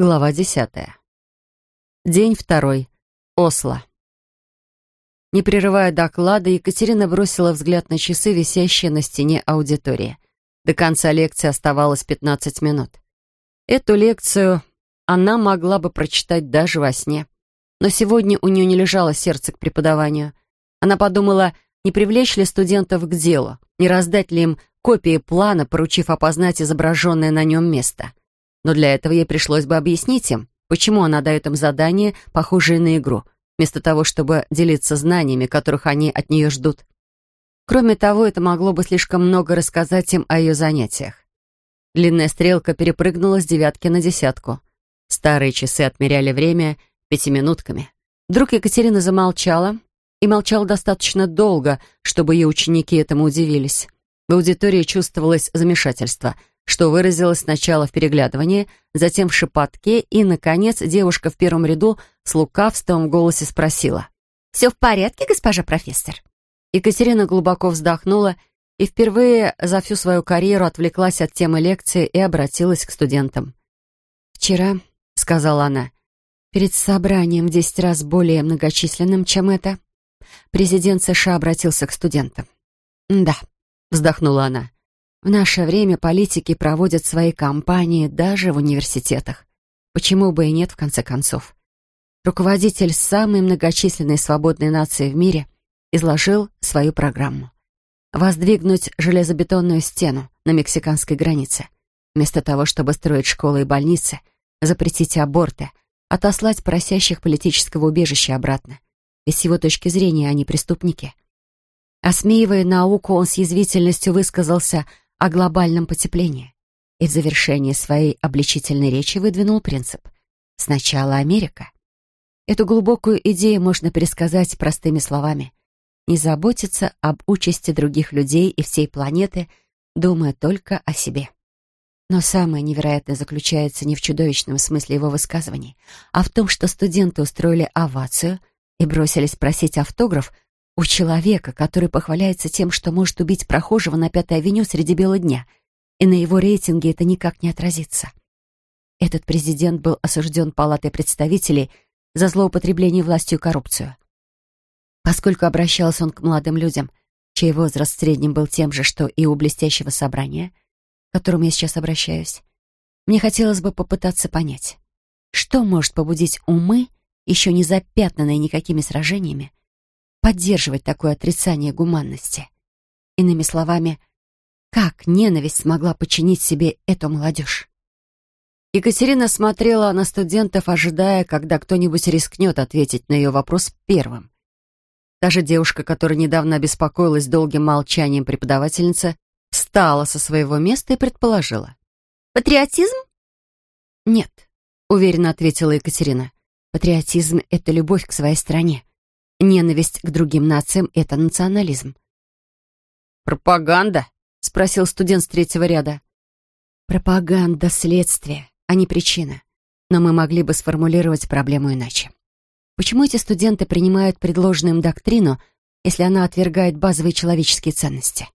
Глава десятая. День второй. Осло. Не прерывая доклада, Екатерина бросила взгляд на часы, висящие на стене аудитории. До конца лекции оставалось 15 минут. Эту лекцию она могла бы прочитать даже во сне. Но сегодня у нее не лежало сердце к преподаванию. Она подумала, не привлечь ли студентов к делу, не раздать ли им копии плана, поручив опознать изображенное на нем место но для этого ей пришлось бы объяснить им, почему она дает им задание, похожее на игру, вместо того, чтобы делиться знаниями, которых они от нее ждут. Кроме того, это могло бы слишком много рассказать им о ее занятиях. Длинная стрелка перепрыгнула с девятки на десятку. Старые часы отмеряли время пятиминутками. Вдруг Екатерина замолчала, и молчала достаточно долго, чтобы ее ученики этому удивились. В аудитории чувствовалось замешательство — что выразилось сначала в переглядывании, затем в шепотке, и, наконец, девушка в первом ряду с лукавством в голосе спросила. «Все в порядке, госпожа профессор?» Екатерина глубоко вздохнула и впервые за всю свою карьеру отвлеклась от темы лекции и обратилась к студентам. «Вчера», — сказала она, — «перед собранием десять раз более многочисленным, чем это, президент США обратился к студентам». «Да», — вздохнула она, — в наше время политики проводят свои кампании даже в университетах. Почему бы и нет, в конце концов? Руководитель самой многочисленной свободной нации в мире изложил свою программу. Воздвигнуть железобетонную стену на мексиканской границе. Вместо того, чтобы строить школы и больницы, запретить аборты, отослать просящих политического убежища обратно. Ведь с его точки зрения они преступники. Осмеивая науку, он с язвительностью высказался о глобальном потеплении и в завершении своей обличительной речи выдвинул принцип «Сначала Америка». Эту глубокую идею можно пересказать простыми словами. Не заботиться об участи других людей и всей планеты, думая только о себе. Но самое невероятное заключается не в чудовищном смысле его высказываний, а в том, что студенты устроили овацию и бросились просить автограф у человека, который похваляется тем, что может убить прохожего на Пятой авеню среди бела дня, и на его рейтинге это никак не отразится. Этот президент был осужден Палатой представителей за злоупотребление властью и коррупцию. Поскольку обращался он к молодым людям, чей возраст в среднем был тем же, что и у блестящего собрания, к которому я сейчас обращаюсь, мне хотелось бы попытаться понять, что может побудить умы, еще не запятнанные никакими сражениями, поддерживать такое отрицание гуманности. Иными словами, как ненависть смогла подчинить себе эту молодежь? Екатерина смотрела на студентов, ожидая, когда кто-нибудь рискнет ответить на ее вопрос первым. Та же девушка, которая недавно обеспокоилась долгим молчанием преподавательницы, встала со своего места и предположила. «Патриотизм?» «Нет», — уверенно ответила Екатерина. «Патриотизм — это любовь к своей стране. Ненависть к другим нациям — это национализм. «Пропаганда?» — спросил студент с третьего ряда. «Пропаганда — следствие, а не причина. Но мы могли бы сформулировать проблему иначе. Почему эти студенты принимают предложенную им доктрину, если она отвергает базовые человеческие ценности?»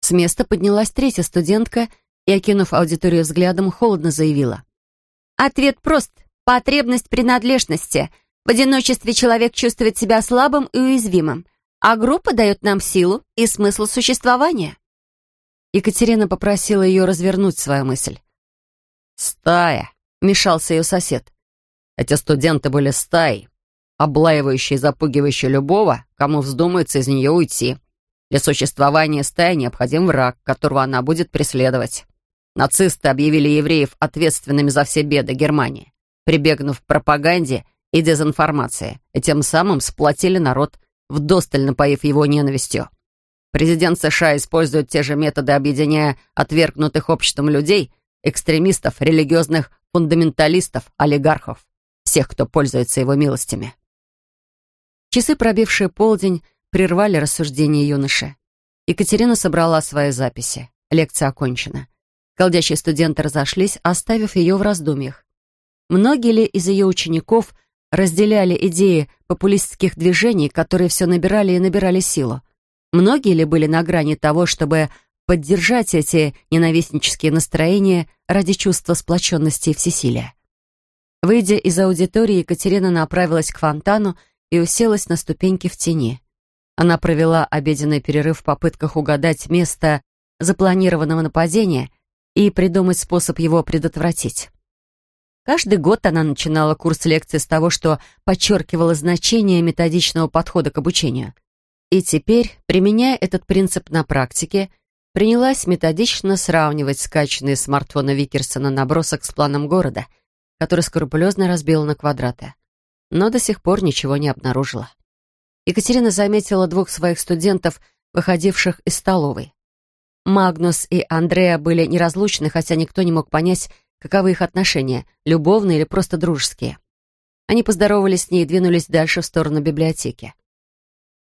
С места поднялась третья студентка и, окинув аудиторию взглядом, холодно заявила. «Ответ прост. Потребность принадлежности — в одиночестве человек чувствует себя слабым и уязвимым, а группа дает нам силу и смысл существования. Екатерина попросила ее развернуть свою мысль. «Стая», — мешался ее сосед. Эти студенты были стаей, облаивающей и запугивающей любого, кому вздумается из нее уйти. Для существования стаи необходим враг, которого она будет преследовать. Нацисты объявили евреев ответственными за все беды Германии, прибегнув к пропаганде и дезинформации, и тем самым сплотили народ, вдосталь напоив его ненавистью. Президент США использует те же методы, объединяя отвергнутых обществом людей, экстремистов, религиозных фундаменталистов, олигархов, всех, кто пользуется его милостями. Часы, пробившие полдень, прервали рассуждения юноши. Екатерина собрала свои записи. Лекция окончена. Колдящие студенты разошлись, оставив ее в раздумьях. Многие ли из ее учеников – разделяли идеи популистских движений, которые все набирали и набирали силу? Многие ли были на грани того, чтобы поддержать эти ненавистнические настроения ради чувства сплоченности и всесилия? Выйдя из аудитории, Екатерина направилась к фонтану и уселась на ступеньки в тени. Она провела обеденный перерыв в попытках угадать место запланированного нападения и придумать способ его предотвратить. Каждый год она начинала курс лекций с того, что подчеркивала значение методичного подхода к обучению. И теперь, применяя этот принцип на практике, принялась методично сравнивать скачанные смартфоны Викерсона набросок с планом города, который скрупулезно разбила на квадраты. Но до сих пор ничего не обнаружила. Екатерина заметила двух своих студентов, выходивших из столовой. Магнус и Андреа были неразлучны, хотя никто не мог понять, каковы их отношения, любовные или просто дружеские. Они поздоровались с ней и двинулись дальше в сторону библиотеки.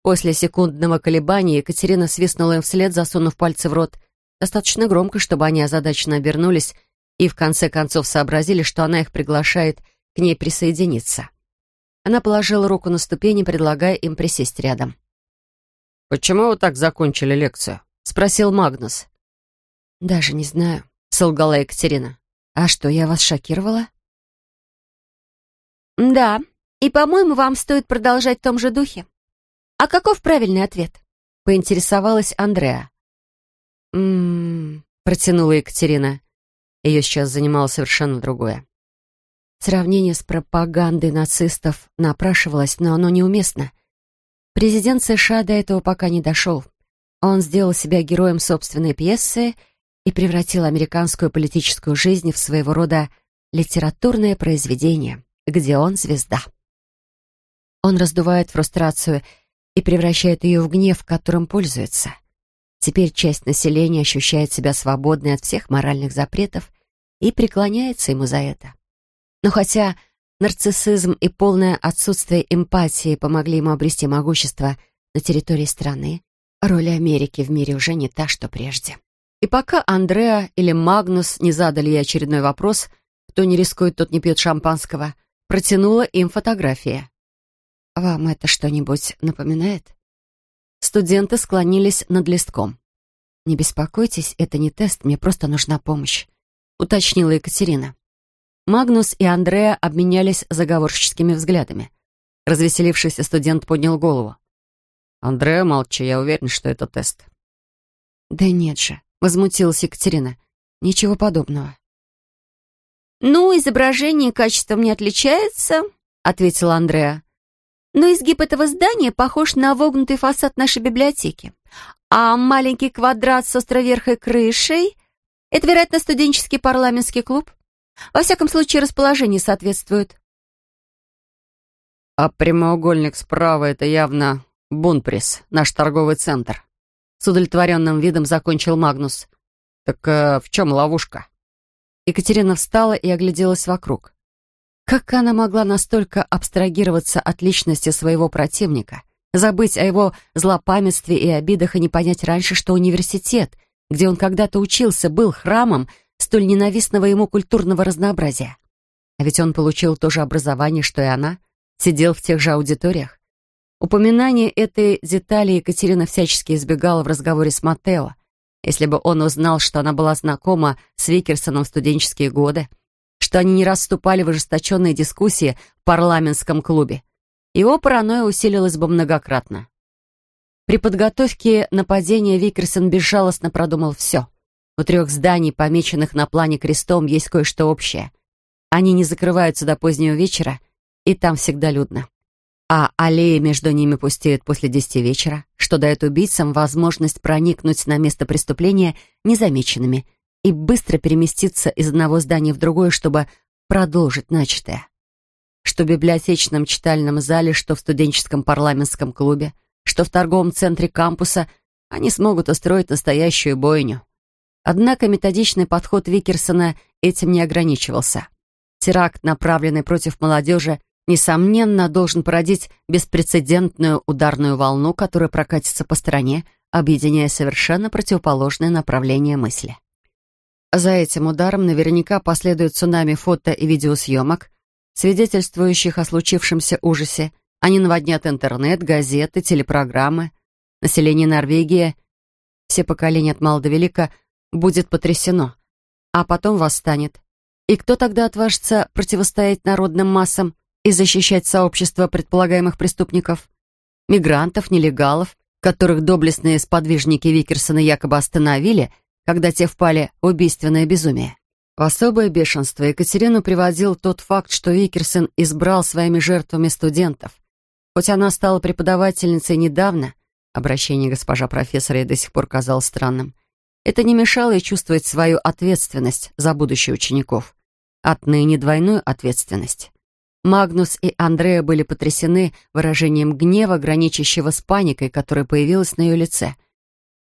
После секундного колебания Екатерина свистнула им вслед, засунув пальцы в рот, достаточно громко, чтобы они озадаченно обернулись и в конце концов сообразили, что она их приглашает к ней присоединиться. Она положила руку на ступени, предлагая им присесть рядом. «Почему вы так закончили лекцию?» — спросил Магнус. «Даже не знаю», — солгала Екатерина. «А что, я вас шокировала?» «Да, и, по-моему, вам стоит продолжать в том же духе. А каков правильный ответ?» — поинтересовалась Андреа. «М-м-м», протянула Екатерина. Ее сейчас занимало совершенно другое. Сравнение с пропагандой нацистов напрашивалось, но оно неуместно. Президент США до этого пока не дошел. Он сделал себя героем собственной пьесы и превратил американскую политическую жизнь в своего рода литературное произведение, где он звезда. Он раздувает фрустрацию и превращает ее в гнев, которым пользуется. Теперь часть населения ощущает себя свободной от всех моральных запретов и преклоняется ему за это. Но хотя нарциссизм и полное отсутствие эмпатии помогли ему обрести могущество на территории страны, роль Америки в мире уже не та, что прежде. И пока Андреа или Магнус не задали ей очередной вопрос, кто не рискует, тот не пьет шампанского, протянула им фотография. «Вам это что-нибудь напоминает?» Студенты склонились над листком. «Не беспокойтесь, это не тест, мне просто нужна помощь», — уточнила Екатерина. Магнус и Андреа обменялись заговорщическими взглядами. Развеселившийся студент поднял голову. «Андреа, молчи, я уверен, что это тест». «Да нет же», — возмутилась Екатерина. «Ничего подобного». «Ну, изображение качеством не отличается», — ответила Андреа. Но изгиб этого здания похож на вогнутый фасад нашей библиотеки. А маленький квадрат с островерхой крышей — это, вероятно, студенческий парламентский клуб. Во всяком случае, расположение соответствует. А прямоугольник справа — это явно Бунприс, наш торговый центр. С удовлетворенным видом закончил Магнус. Так э, в чем ловушка? Екатерина встала и огляделась вокруг. Как она могла настолько абстрагироваться от личности своего противника, забыть о его злопамятстве и обидах и не понять раньше, что университет, где он когда-то учился, был храмом столь ненавистного ему культурного разнообразия? А ведь он получил то же образование, что и она, сидел в тех же аудиториях. Упоминание этой детали Екатерина всячески избегала в разговоре с Матео. Если бы он узнал, что она была знакома с Викерсоном в студенческие годы, что они не раз в ожесточенные дискуссии в парламентском клубе. Его паранойя усилилась бы многократно. При подготовке нападения Викерсон безжалостно продумал все. У трех зданий, помеченных на плане крестом, есть кое-что общее. Они не закрываются до позднего вечера, и там всегда людно. А аллеи между ними пустеют после десяти вечера, что дает убийцам возможность проникнуть на место преступления незамеченными – и быстро переместиться из одного здания в другое, чтобы продолжить начатое. Что в библиотечном читальном зале, что в студенческом парламентском клубе, что в торговом центре кампуса они смогут устроить настоящую бойню. Однако методичный подход Викерсона этим не ограничивался. Теракт, направленный против молодежи, несомненно, должен породить беспрецедентную ударную волну, которая прокатится по стране, объединяя совершенно противоположные направления мысли. За этим ударом наверняка последует цунами фото и видеосъемок, свидетельствующих о случившемся ужасе. Они наводнят интернет, газеты, телепрограммы. Население Норвегии, все поколения от мала до велика, будет потрясено, а потом восстанет. И кто тогда отважится противостоять народным массам и защищать сообщество предполагаемых преступников? Мигрантов, нелегалов, которых доблестные сподвижники Викерсона якобы остановили, когда те впали в убийственное безумие. В особое бешенство Екатерину приводил тот факт, что Викерсон избрал своими жертвами студентов. Хоть она стала преподавательницей недавно, обращение госпожа профессора ей до сих пор казалось странным, это не мешало ей чувствовать свою ответственность за будущее учеников. Отныне двойную ответственность. Магнус и Андреа были потрясены выражением гнева, граничащего с паникой, которая появилась на ее лице.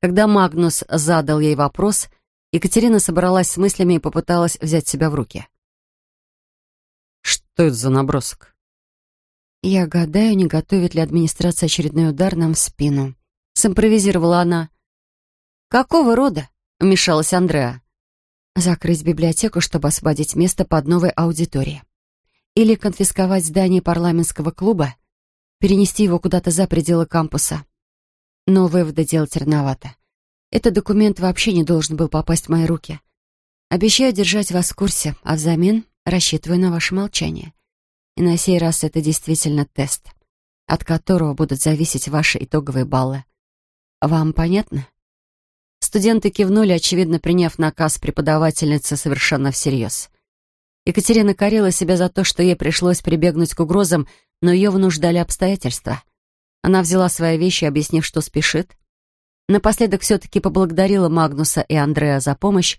Когда Магнус задал ей вопрос, Екатерина собралась с мыслями и попыталась взять себя в руки. «Что это за набросок?» «Я гадаю, не готовит ли администрация очередной удар нам в спину», — симпровизировала она. «Какого рода?» — вмешалась Андреа. «Закрыть библиотеку, чтобы освободить место под новой аудиторией. Или конфисковать здание парламентского клуба, перенести его куда-то за пределы кампуса. Но выводы делать рановато. Этот документ вообще не должен был попасть в мои руки. Обещаю держать вас в курсе, а взамен рассчитываю на ваше молчание. И на сей раз это действительно тест, от которого будут зависеть ваши итоговые баллы. Вам понятно? Студенты кивнули, очевидно, приняв наказ преподавательницы совершенно всерьез. Екатерина корила себя за то, что ей пришлось прибегнуть к угрозам, но ее вынуждали обстоятельства. Она взяла свои вещи, объяснив, что спешит. Напоследок все-таки поблагодарила Магнуса и Андреа за помощь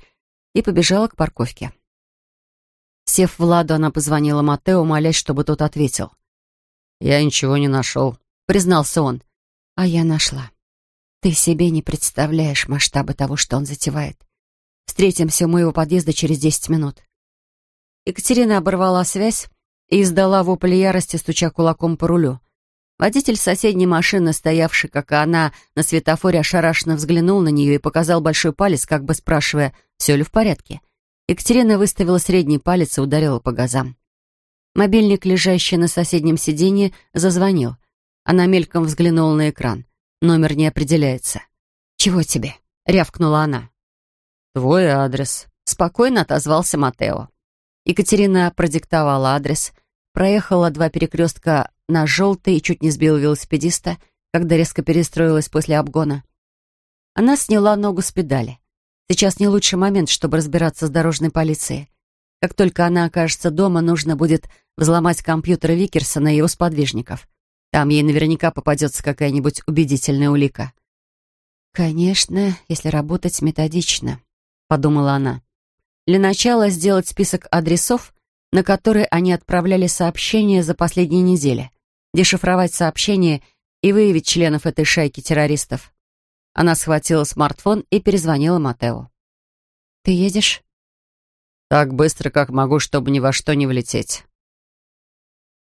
и побежала к парковке. Сев в ладу, она позвонила Матео, молясь, чтобы тот ответил. «Я ничего не нашел», — признался он. «А я нашла. Ты себе не представляешь масштабы того, что он затевает. Встретимся у моего подъезда через десять минут. Екатерина оборвала связь и издала вопль ярости, стуча кулаком по рулю. Водитель соседней машины, стоявший, как и она, на светофоре ошарашенно взглянул на нее и показал большой палец, как бы спрашивая, все ли в порядке. Екатерина выставила средний палец и ударила по газам. Мобильник, лежащий на соседнем сиденье, зазвонил. Она мельком взглянула на экран. Номер не определяется. «Чего тебе?» — рявкнула она. «Твой адрес», — спокойно отозвался Матео. Екатерина продиктовала адрес, проехала два перекрестка на желтый и чуть не сбила велосипедиста, когда резко перестроилась после обгона. Она сняла ногу с педали. Сейчас не лучший момент, чтобы разбираться с дорожной полицией. Как только она окажется дома, нужно будет взломать компьютер Викерсона и его сподвижников. Там ей наверняка попадется какая-нибудь убедительная улика. «Конечно, если работать методично», — подумала она. Для начала сделать список адресов, на которые они отправляли сообщения за последние недели, дешифровать сообщения и выявить членов этой шайки террористов. Она схватила смартфон и перезвонила Матео. «Ты едешь?» «Так быстро, как могу, чтобы ни во что не влететь».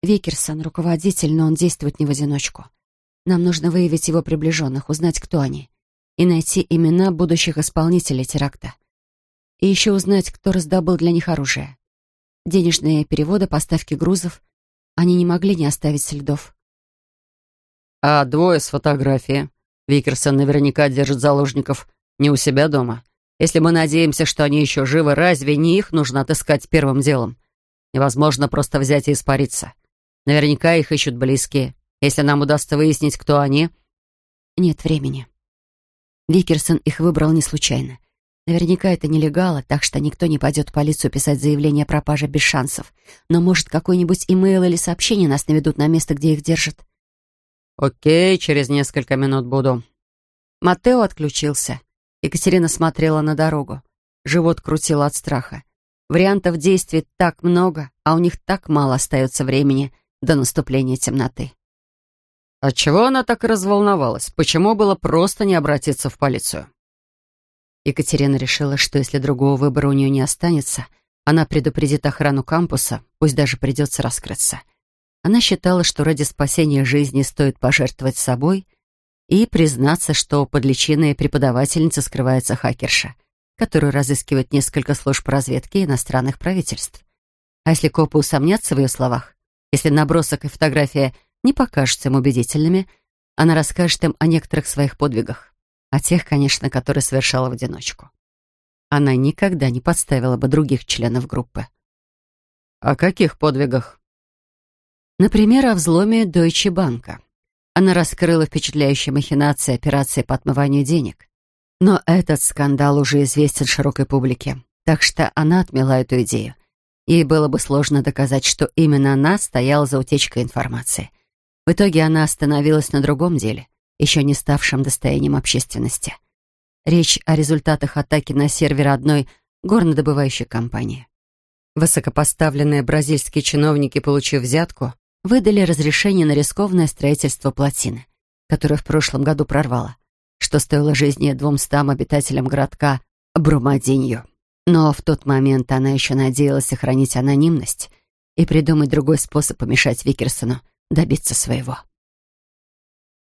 Викерсон — руководитель, но он действует не в одиночку. Нам нужно выявить его приближенных, узнать, кто они, и найти имена будущих исполнителей теракта. И еще узнать, кто раздобыл для них оружие. Денежные переводы, поставки грузов. Они не могли не оставить следов. А двое с фотографии. Викерсон наверняка держит заложников не у себя дома. Если мы надеемся, что они еще живы, разве не их нужно отыскать первым делом? Невозможно просто взять и испариться. Наверняка их ищут близкие. Если нам удастся выяснить, кто они... Нет времени. Викерсон их выбрал не случайно. Наверняка это нелегало, так что никто не пойдет в полицию писать заявление о пропаже без шансов. Но, может, какой-нибудь имейл или сообщение нас наведут на место, где их держат? «Окей, через несколько минут буду». Матео отключился. Екатерина смотрела на дорогу. Живот крутило от страха. Вариантов действий так много, а у них так мало остается времени до наступления темноты. Отчего она так разволновалась? Почему было просто не обратиться в полицию? Екатерина решила, что если другого выбора у нее не останется, она предупредит охрану кампуса, пусть даже придется раскрыться. Она считала, что ради спасения жизни стоит пожертвовать собой и признаться, что под личиной преподавательницы скрывается хакерша, которую разыскивает несколько служб разведки иностранных правительств. А если копы усомнятся в ее словах, если набросок и фотография не покажутся им убедительными, она расскажет им о некоторых своих подвигах. О тех, конечно, которые совершала в одиночку. она никогда не подставила бы других членов группы. «О каких подвигах?» Например, о взломе Deutsche Банка. Она раскрыла впечатляющие махинации операции по отмыванию денег. Но этот скандал уже известен широкой публике, так что она отмела эту идею. Ей было бы сложно доказать, что именно она стояла за утечкой информации. В итоге она остановилась на другом деле, еще не ставшем достоянием общественности. Речь о результатах атаки на сервер одной горнодобывающей компании. Высокопоставленные бразильские чиновники, получив взятку, выдали разрешение на рискованное строительство плотины, которую в прошлом году прорвало что стоило жизни двумстам обитателям городка Брумадинью. Но в тот момент она еще надеялась сохранить анонимность и придумать другой способ помешать Викерсону добиться своего.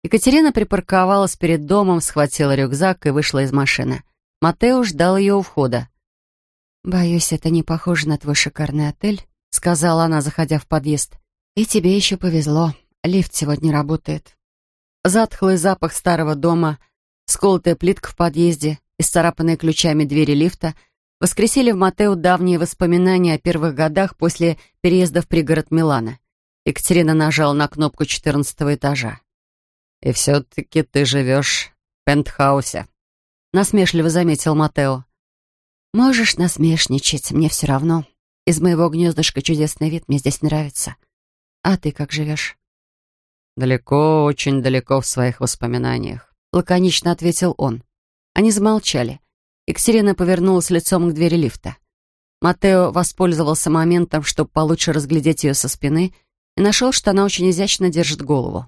Екатерина припарковалась перед домом, схватила рюкзак и вышла из машины. Матео ждал ее у входа. «Боюсь, это не похоже на твой шикарный отель», — сказала она, заходя в подъезд. «И тебе еще повезло. Лифт сегодня работает». Затхлый запах старого дома — Сколотая плитка в подъезде, исцарапанные ключами двери лифта воскресили в Матео давние воспоминания о первых годах после переезда в пригород Милана. Екатерина нажала на кнопку четырнадцатого этажа. «И все-таки ты живешь в пентхаусе», — насмешливо заметил Матео. «Можешь насмешничать, мне все равно. Из моего гнездышка чудесный вид, мне здесь нравится. А ты как живешь?» «Далеко, очень далеко в своих воспоминаниях. — лаконично ответил он. Они замолчали. Екатерина повернулась лицом к двери лифта. Матео воспользовался моментом, чтобы получше разглядеть ее со спины, и нашел, что она очень изящно держит голову.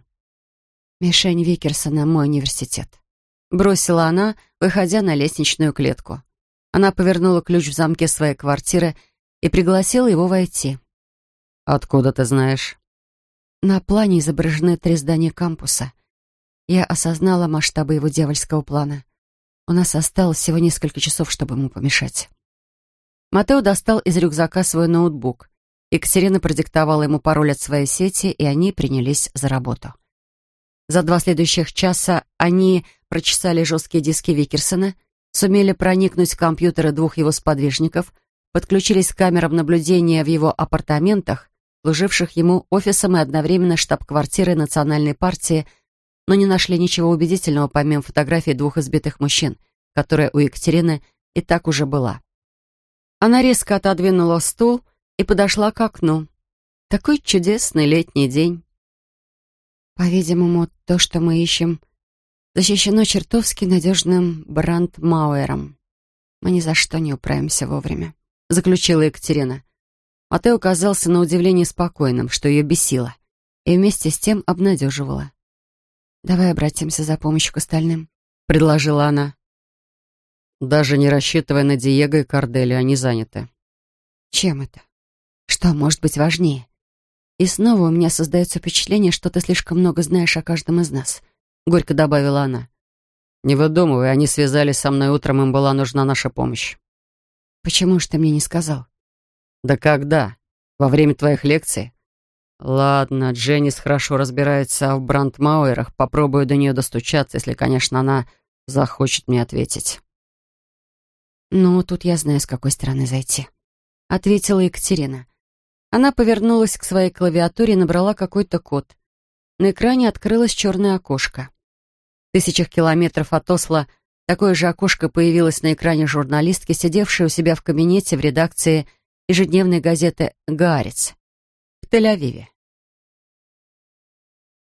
«Мишень Викерсона, мой университет», — бросила она, выходя на лестничную клетку. Она повернула ключ в замке своей квартиры и пригласила его войти. «Откуда ты знаешь?» На плане изображены три здания кампуса — я осознала масштабы его дьявольского плана. У нас осталось всего несколько часов, чтобы ему помешать. Матео достал из рюкзака свой ноутбук. Екатерина продиктовала ему пароль от своей сети, и они принялись за работу. За два следующих часа они прочесали жесткие диски Викерсона, сумели проникнуть в компьютеры двух его сподвижников, подключились к камерам наблюдения в его апартаментах, служивших ему офисом и одновременно штаб-квартирой национальной партии – но не нашли ничего убедительного, помимо фотографий двух избитых мужчин, которая у Екатерины и так уже была. Она резко отодвинула стул и подошла к окну. Такой чудесный летний день. По-видимому, то, что мы ищем, защищено чертовски надежным брандмауэром. Мы ни за что не управимся вовремя, заключила Екатерина. Матео казался на удивление спокойным, что ее бесило, и вместе с тем обнадеживало. «Давай обратимся за помощью к остальным», — предложила она. «Даже не рассчитывая на Диего и Кардели, они заняты». «Чем это? Что может быть важнее?» «И снова у меня создается впечатление, что ты слишком много знаешь о каждом из нас», — горько добавила она. «Не выдумывай, они связались со мной утром, им была нужна наша помощь». «Почему же ты мне не сказал?» «Да когда? Во время твоих лекций? Ладно, Дженнис хорошо разбирается в брандмауэрах. Попробую до нее достучаться, если, конечно, она захочет мне ответить. «Ну, тут я знаю, с какой стороны зайти», — ответила Екатерина. Она повернулась к своей клавиатуре и набрала какой-то код. На экране открылось черное окошко. В тысячах километров от Осло такое же окошко появилось на экране журналистки, сидевшей у себя в кабинете в редакции ежедневной газеты «Гаарец» в Тель-Авиве.